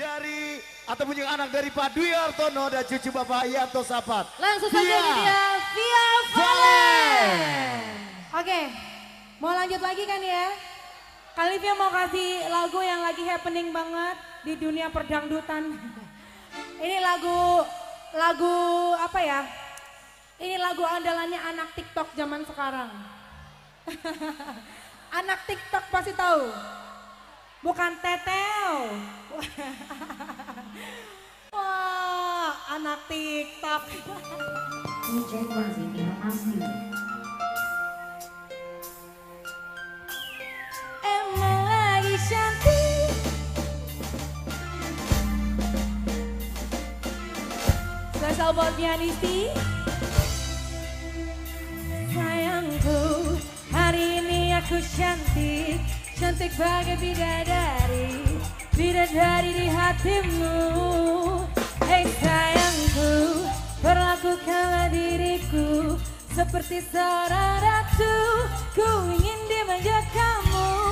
dari ataupun yang anak dari Pak Dwi Artono dan cucu Bapak Yanto Sapat. Langsung saja Via ini dia Via Valen. Oke, mau lanjut lagi kan ya? Kali Via mau kasih lagu yang lagi happening banget di dunia perdangdutan. Ini lagu lagu apa ya? Ini lagu andalannya anak TikTok zaman sekarang. anak TikTok pasti tahu. Bukan teteo. Wah, anak TikTok. DJ. Emang lagi cantik. Spesial buat pianisti. Sayangku, hari ini aku cantik. Cantik bagai bidadari. Bidadari di hatimu. Hei sayangku, perlakukanlah diriku seperti seorang ratu. Ku ingin dimanja kamu.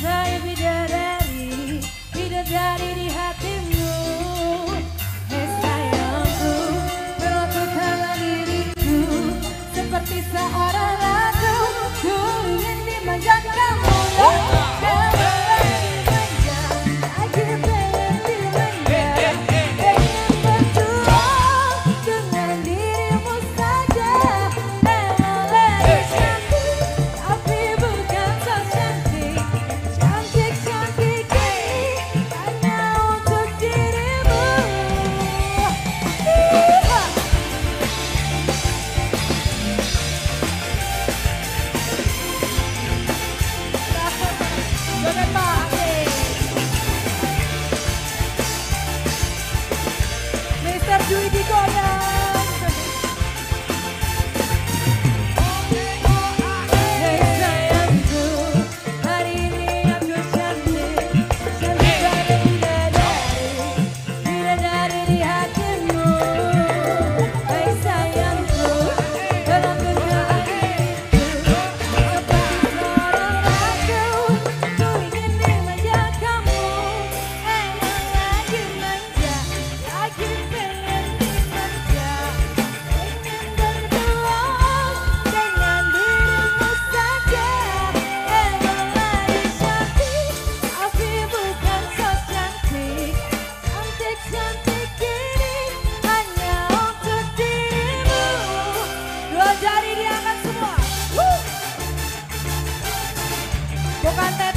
Try We keep going. ごっ定